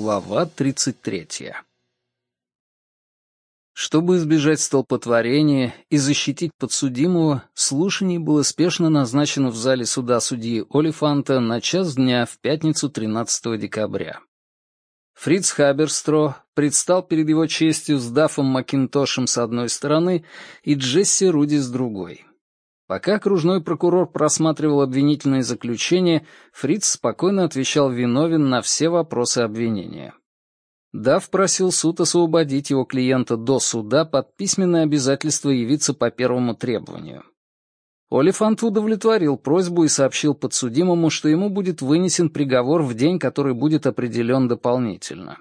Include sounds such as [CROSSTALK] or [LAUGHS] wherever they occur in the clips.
Глава 33. Чтобы избежать столпотворения и защитить подсудимого, слушание было спешно назначено в зале суда судьи Олифанта на час дня в пятницу 13 декабря. Фриц Хаберстро предстал перед его честью с Дафом Макинтошем с одной стороны и Джесси Руди с другой. Пока окружной прокурор просматривал обвинительное заключение, Фриц спокойно отвечал виновен на все вопросы обвинения. Дав просил суд освободить его клиента до суда под письменное обязательство явиться по первому требованию. Олифант удовлетворил просьбу и сообщил подсудимому, что ему будет вынесен приговор в день, который будет определен дополнительно.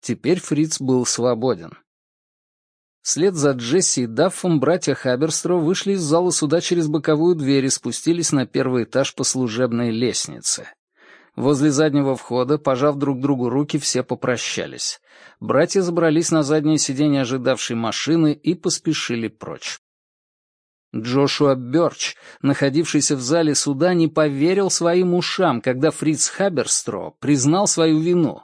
Теперь Фриц был свободен. Вслед за Джесси и Даффом братья Хаберстро вышли из зала суда через боковую дверь и спустились на первый этаж по служебной лестнице. Возле заднего входа, пожав друг другу руки, все попрощались. Братья забрались на заднее сиденье ожидавшей машины и поспешили прочь. Джошуа Бёрч, находившийся в зале суда, не поверил своим ушам, когда Фриц Хаберстро признал свою вину.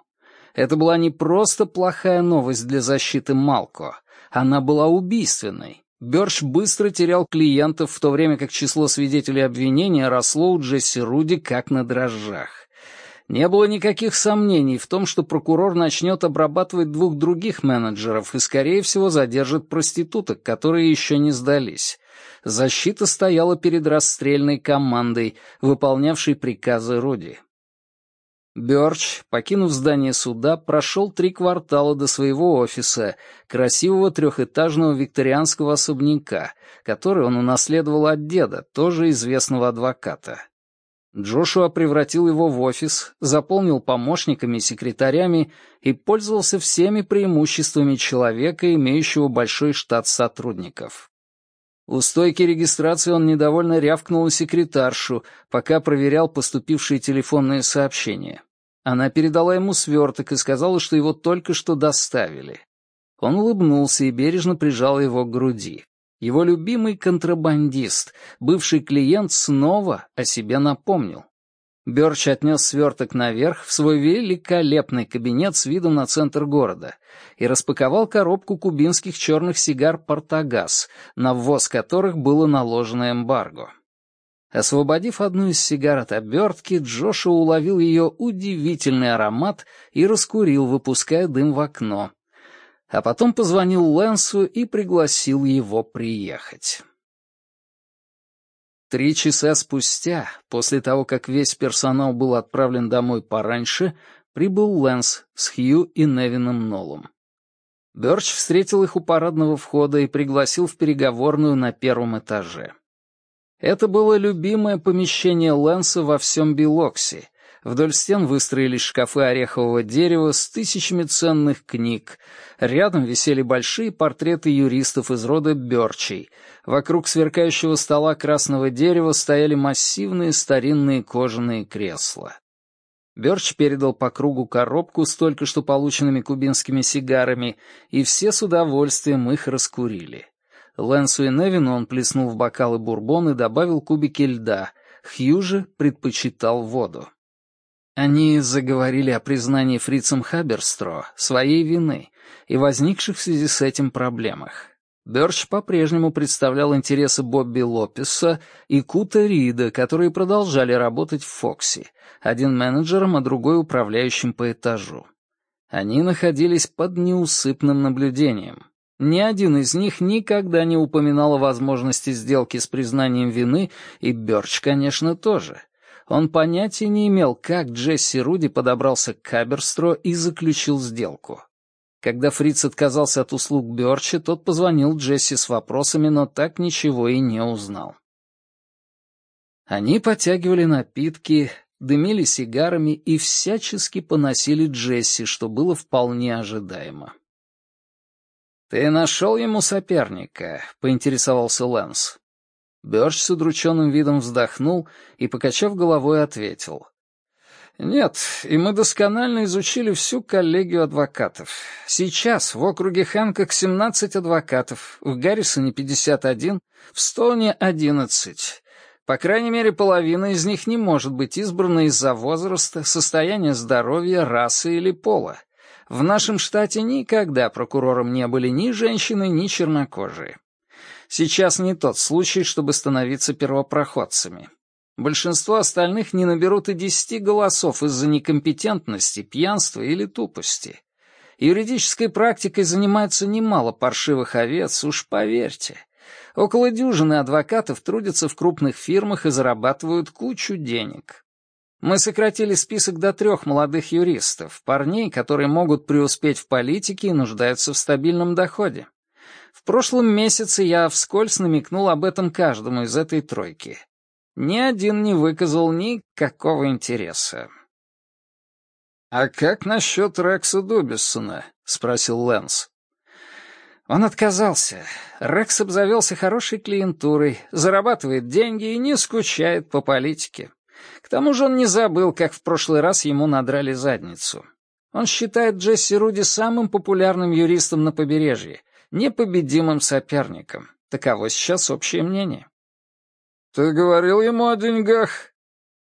Это была не просто плохая новость для защиты Малко, она была убийственной. Бёрш быстро терял клиентов, в то время как число свидетелей обвинения росло у Джесси Руди как на дрожжах. Не было никаких сомнений в том, что прокурор начнет обрабатывать двух других менеджеров и, скорее всего, задержит проституток, которые еще не сдались. Защита стояла перед расстрельной командой, выполнявшей приказы Руди. Бёрч, покинув здание суда, прошел три квартала до своего офиса, красивого трехэтажного викторианского особняка, который он унаследовал от деда, тоже известного адвоката. Джошуа превратил его в офис, заполнил помощниками и секретарями и пользовался всеми преимуществами человека, имеющего большой штат сотрудников. У стойки регистрации он недовольно рявкнул секретаршу, пока проверял поступившие телефонные сообщения. Она передала ему сверток и сказала, что его только что доставили. Он улыбнулся и бережно прижал его к груди. Его любимый контрабандист, бывший клиент, снова о себе напомнил. Бёрч отнес сверток наверх в свой великолепный кабинет с видом на центр города и распаковал коробку кубинских черных сигар «Портагаз», на ввоз которых было наложено эмбарго. Освободив одну из сигар от обертки, Джоша уловил ее удивительный аромат и раскурил, выпуская дым в окно. А потом позвонил Лэнсу и пригласил его приехать. Три часа спустя, после того, как весь персонал был отправлен домой пораньше, прибыл Лэнс с Хью и Невином Нолом. Бёрч встретил их у парадного входа и пригласил в переговорную на первом этаже. Это было любимое помещение Лэнса во всем Белокси. Вдоль стен выстроились шкафы орехового дерева с тысячами ценных книг. Рядом висели большие портреты юристов из рода Бёрчей. Вокруг сверкающего стола красного дерева стояли массивные старинные кожаные кресла. Бёрч передал по кругу коробку с только что полученными кубинскими сигарами, и все с удовольствием их раскурили. Лэнсу и Невину он плеснул в бокалы бурбон и добавил кубики льда. Хью же предпочитал воду. Они заговорили о признании фрицем Хаберстро своей вины и возникших в связи с этим проблемах. Бёрч по-прежнему представлял интересы Бобби Лопеса и Кута Рида, которые продолжали работать в Фокси, один менеджером, а другой управляющим по этажу. Они находились под неусыпным наблюдением. Ни один из них никогда не упоминал о возможности сделки с признанием вины, и Бёрч, конечно, тоже. Он понятия не имел, как Джесси Руди подобрался к Каберстро и заключил сделку. Когда Фриц отказался от услуг Бёрча, тот позвонил Джесси с вопросами, но так ничего и не узнал. Они потягивали напитки, дымили сигарами и всячески поносили Джесси, что было вполне ожидаемо. «Ты нашел ему соперника?» — поинтересовался Лэнс. Бёрш с удрученным видом вздохнул и, покачав головой, ответил. «Нет, и мы досконально изучили всю коллегию адвокатов. Сейчас в округе Хэнкок 17 адвокатов, в Гаррисоне 51, в Стоуне 11. По крайней мере, половина из них не может быть избрана из-за возраста, состояния здоровья, расы или пола. В нашем штате никогда прокурором не были ни женщины, ни чернокожие. Сейчас не тот случай, чтобы становиться первопроходцами. Большинство остальных не наберут и десяти голосов из-за некомпетентности, пьянства или тупости. Юридической практикой занимается немало паршивых овец, уж поверьте. Около дюжины адвокатов трудятся в крупных фирмах и зарабатывают кучу денег. Мы сократили список до трех молодых юристов, парней, которые могут преуспеть в политике и нуждаются в стабильном доходе. В прошлом месяце я вскользь намекнул об этом каждому из этой тройки. Ни один не выказал никакого интереса. «А как насчет Рекса Добиссона?» — спросил Лэнс. Он отказался. Рекс обзавелся хорошей клиентурой, зарабатывает деньги и не скучает по политике. К тому же он не забыл, как в прошлый раз ему надрали задницу. Он считает Джесси Руди самым популярным юристом на побережье, непобедимым соперником. Таково сейчас общее мнение. «Ты говорил ему о деньгах?»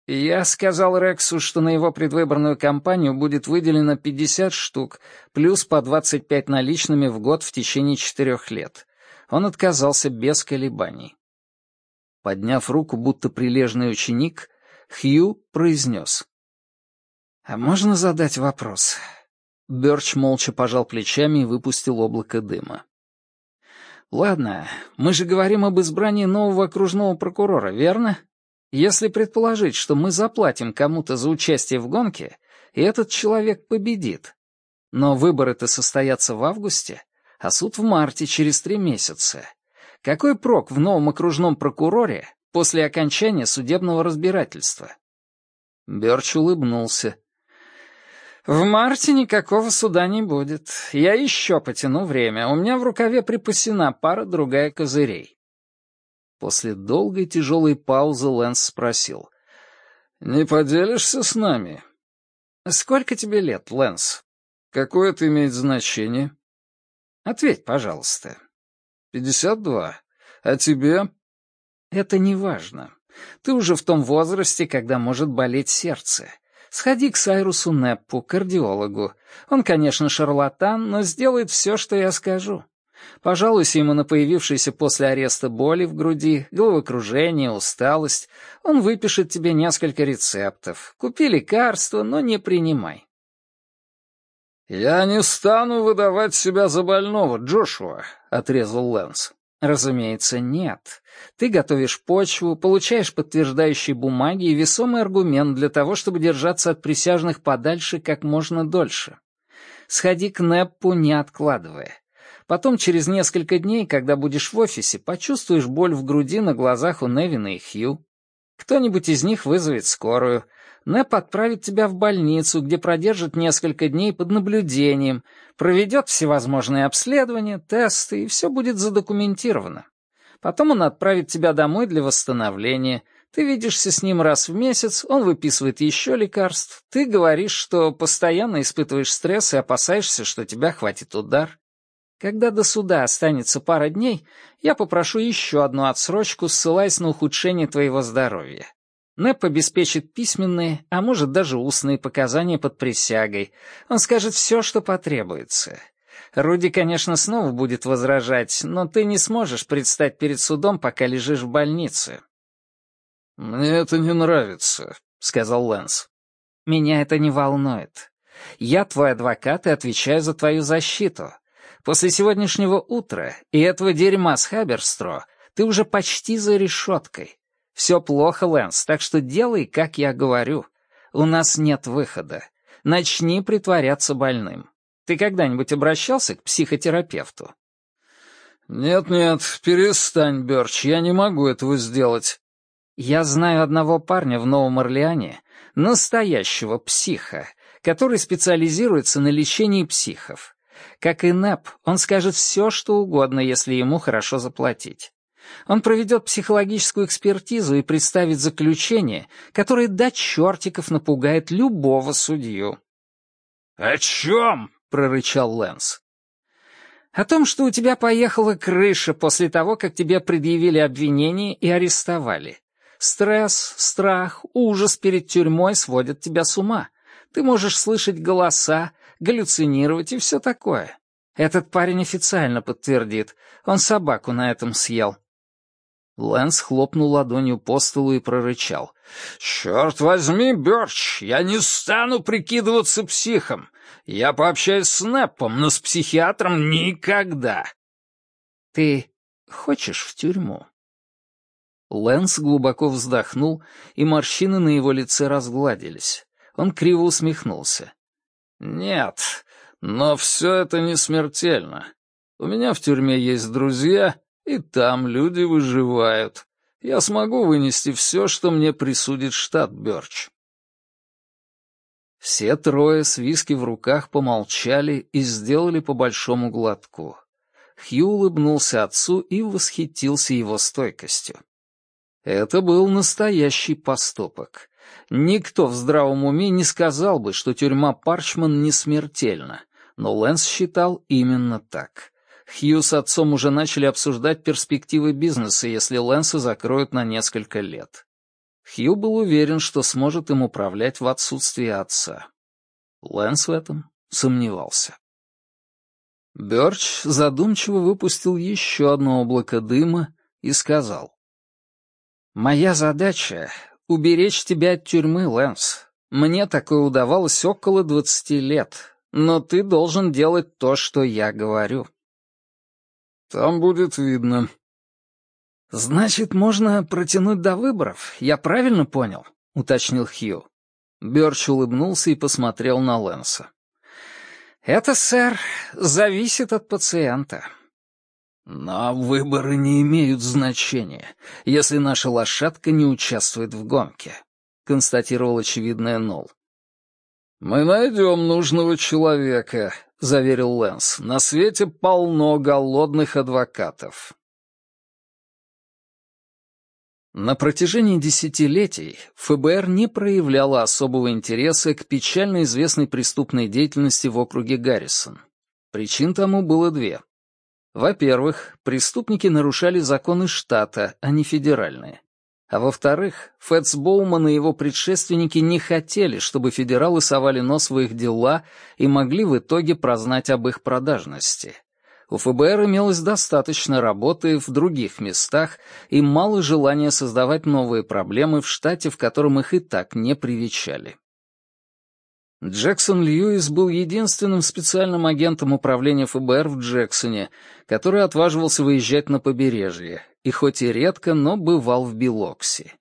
Я сказал Рексу, что на его предвыборную кампанию будет выделено 50 штук, плюс по 25 наличными в год в течение четырех лет. Он отказался без колебаний. Подняв руку, будто прилежный ученик, Хью произнес. «А можно задать вопрос?» Бёрч молча пожал плечами и выпустил облако дыма. «Ладно, мы же говорим об избрании нового окружного прокурора, верно? Если предположить, что мы заплатим кому-то за участие в гонке, и этот человек победит. Но выборы-то состоятся в августе, а суд в марте через три месяца. Какой прок в новом окружном прокуроре после окончания судебного разбирательства?» Бёрч улыбнулся. «В марте никакого суда не будет. Я еще потяну время. У меня в рукаве припасена пара-другая козырей. После долгой тяжелой паузы Лэнс спросил. «Не поделишься с нами?» «Сколько тебе лет, Лэнс?» «Какое это имеет значение?» «Ответь, пожалуйста». «Пятьдесят два. А тебе?» «Это не важно. Ты уже в том возрасте, когда может болеть сердце. Сходи к Сайрусу Неппу, кардиологу. Он, конечно, шарлатан, но сделает все, что я скажу. Пожалуйся ему на появившиеся после ареста боли в груди, головокружение, усталость. Он выпишет тебе несколько рецептов. Купи лекарства, но не принимай. «Я не стану выдавать себя за больного, Джошуа», — отрезал Лэнс. «Разумеется, нет. Ты готовишь почву, получаешь подтверждающие бумаги и весомый аргумент для того, чтобы держаться от присяжных подальше как можно дольше. Сходи к Неппу, не откладывая. Потом, через несколько дней, когда будешь в офисе, почувствуешь боль в груди на глазах у Невина и Хью. Кто-нибудь из них вызовет скорую. Нэп отправит тебя в больницу, где продержит несколько дней под наблюдением, проведет всевозможные обследования, тесты, и все будет задокументировано. Потом он отправит тебя домой для восстановления. Ты видишься с ним раз в месяц, он выписывает еще лекарств. Ты говоришь, что постоянно испытываешь стресс и опасаешься, что тебя хватит удар. Когда до суда останется пара дней, я попрошу еще одну отсрочку, ссылаясь на ухудшение твоего здоровья. Нэп обеспечит письменные, а может даже устные показания под присягой. Он скажет все, что потребуется. Руди, конечно, снова будет возражать, но ты не сможешь предстать перед судом, пока лежишь в больнице». «Мне это не нравится», — сказал Лэнс. «Меня это не волнует. Я твой адвокат и отвечаю за твою защиту. После сегодняшнего утра и этого дерьма с Хаберстро ты уже почти за решеткой. Все плохо, Лэнс, так что делай, как я говорю. У нас нет выхода. Начни притворяться больным. Ты когда-нибудь обращался к психотерапевту? «Нет-нет, перестань, Бёрч, я не могу этого сделать». «Я знаю одного парня в Новом Орлеане, настоящего психа, который специализируется на лечении психов. Как и Нэп, он скажет все, что угодно, если ему хорошо заплатить. Он проведет психологическую экспертизу и представит заключение, которое до чертиков напугает любого судью. «О чем?» — прорычал Лэнс. «О том, что у тебя поехала крыша после того, как тебе предъявили обвинение и арестовали. Стресс, страх, ужас перед тюрьмой сводят тебя с ума. Ты можешь слышать голоса, галлюцинировать и все такое. Этот парень официально подтвердит. Он собаку на этом съел. Лэнс хлопнул ладонью по столу и прорычал. «Черт возьми, Бёрч, я не стану прикидываться психом. Я пообщаюсь с Неппом, но с психиатром никогда». «Ты хочешь в тюрьму?» Лэнс глубоко вздохнул, и морщины на его лице разгладились. Он криво усмехнулся. «Нет, но все это не смертельно. У меня в тюрьме есть друзья, и там люди выживают. Я смогу вынести все, что мне присудит штат Бёрч». Все трое с виски в руках помолчали и сделали по большому глотку. Хью улыбнулся отцу и восхитился его стойкостью. Это был настоящий поступок. Никто в здравом уме не сказал бы, что тюрьма Парчман не смертельна, но Лэнс считал именно так. Хью с отцом уже начали обсуждать перспективы бизнеса, если Лэнса закроют на несколько лет. Хью был уверен, что сможет им управлять в отсутствие отца. Лэнс в этом сомневался. Бёрч задумчиво выпустил еще одно облако дыма и сказал. «Моя задача — уберечь тебя от тюрьмы, Лэнс. Мне такое удавалось около двадцати лет, но ты должен делать то, что я говорю». «Там будет видно». «Значит, можно протянуть до выборов, я правильно понял?» — уточнил Хью. Бёрч улыбнулся и посмотрел на Лэнса. «Это, сэр, зависит от пациента. Но выборы не имеют значения, если наша лошадка не участвует в гонке, констатировал очевидное Нол. Мы найдем нужного человека, заверил Лэнс. На свете полно голодных адвокатов. На протяжении десятилетий ФБР не проявляло особого интереса к печально известной преступной деятельности в округе Гаррисон. Причин тому было две. Во-первых, преступники нарушали законы штата, а не федеральные. А во-вторых, Фэтс Боуман и его предшественники не хотели, чтобы федералы совали нос в их дела и могли в итоге прознать об их продажности. У ФБР имелось достаточно работы в других местах и мало желания создавать новые проблемы в штате, в котором их и так не привечали. Джексон Льюис был единственным специальным агентом управления ФБР в Джексоне, который отваживался выезжать на побережье, и хоть и редко, но бывал в Билокси.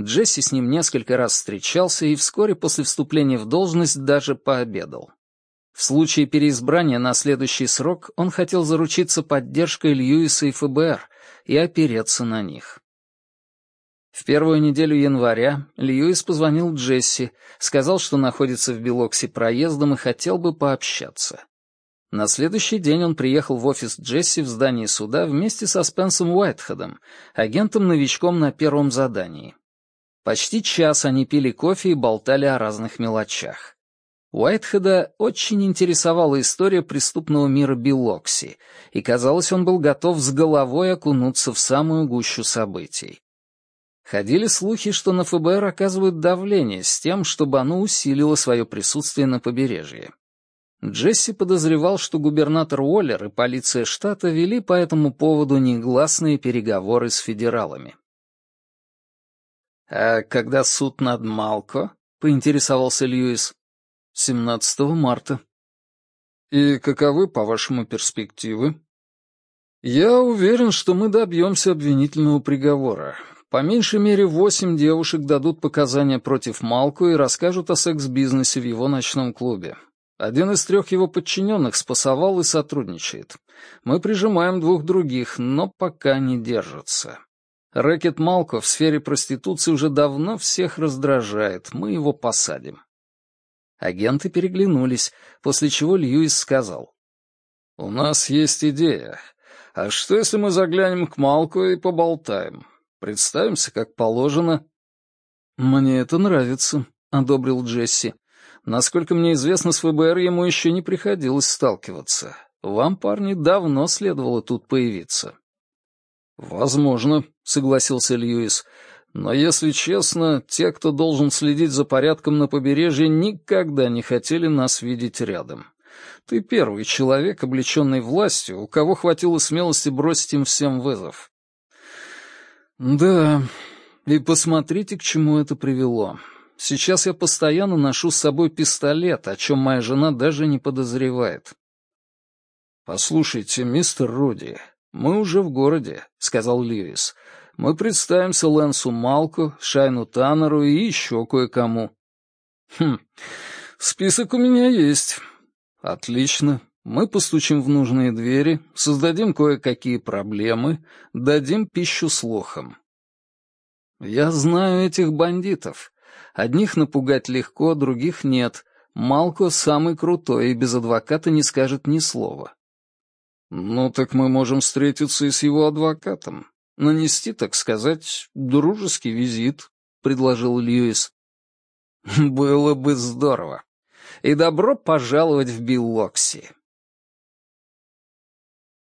Джесси с ним несколько раз встречался и вскоре после вступления в должность даже пообедал. В случае переизбрания на следующий срок он хотел заручиться поддержкой Льюиса и ФБР и опереться на них. В первую неделю января Льюис позвонил Джесси, сказал, что находится в Белоксе проездом и хотел бы пообщаться. На следующий день он приехал в офис Джесси в здании суда вместе со Спенсом Уайтхедом, агентом-новичком на первом задании. Почти час они пили кофе и болтали о разных мелочах. Уайтхеда очень интересовала история преступного мира Белокси, и, казалось, он был готов с головой окунуться в самую гущу событий. Ходили слухи, что на ФБР оказывают давление с тем, чтобы оно усилило свое присутствие на побережье. Джесси подозревал, что губернатор Уоллер и полиция штата вели по этому поводу негласные переговоры с федералами. «А когда суд над Малко?» — поинтересовался Льюис. «17 марта». «И каковы, по-вашему, перспективы?» «Я уверен, что мы добьемся обвинительного приговора. По меньшей мере восемь девушек дадут показания против Малку и расскажут о секс-бизнесе в его ночном клубе. Один из трех его подчиненных спасовал и сотрудничает. Мы прижимаем двух других, но пока не держатся. Рэкет Малко в сфере проституции уже давно всех раздражает, мы его посадим. Агенты переглянулись, после чего Льюис сказал. «У нас есть идея. А что, если мы заглянем к Малку и поболтаем? Представимся, как положено». «Мне это нравится», — одобрил Джесси. «Насколько мне известно, с ФБР ему еще не приходилось сталкиваться. Вам, парни, давно следовало тут появиться». «Возможно», — согласился Льюис. Но, если честно, те, кто должен следить за порядком на побережье, никогда не хотели нас видеть рядом. Ты первый человек, облеченный властью, у кого хватило смелости бросить им всем вызов. Да, и посмотрите, к чему это привело. Сейчас я постоянно ношу с собой пистолет, о чем моя жена даже не подозревает. «Послушайте, мистер Руди, мы уже в городе», — сказал Льюис. «Мы представимся Лэнсу Малку, Шайну Таннеру и еще кое-кому». «Хм, список у меня есть. Отлично. Мы постучим в нужные двери, создадим кое-какие проблемы, дадим пищу слухам. Я знаю этих бандитов. Одних напугать легко, других нет. Малко самый крутой и без адвоката не скажет ни слова. Ну так мы можем встретиться и с его адвокатом. Нанести, так сказать, дружеский визит, предложил Льюис. [LAUGHS] Было бы здорово. И добро пожаловать в Биллокси.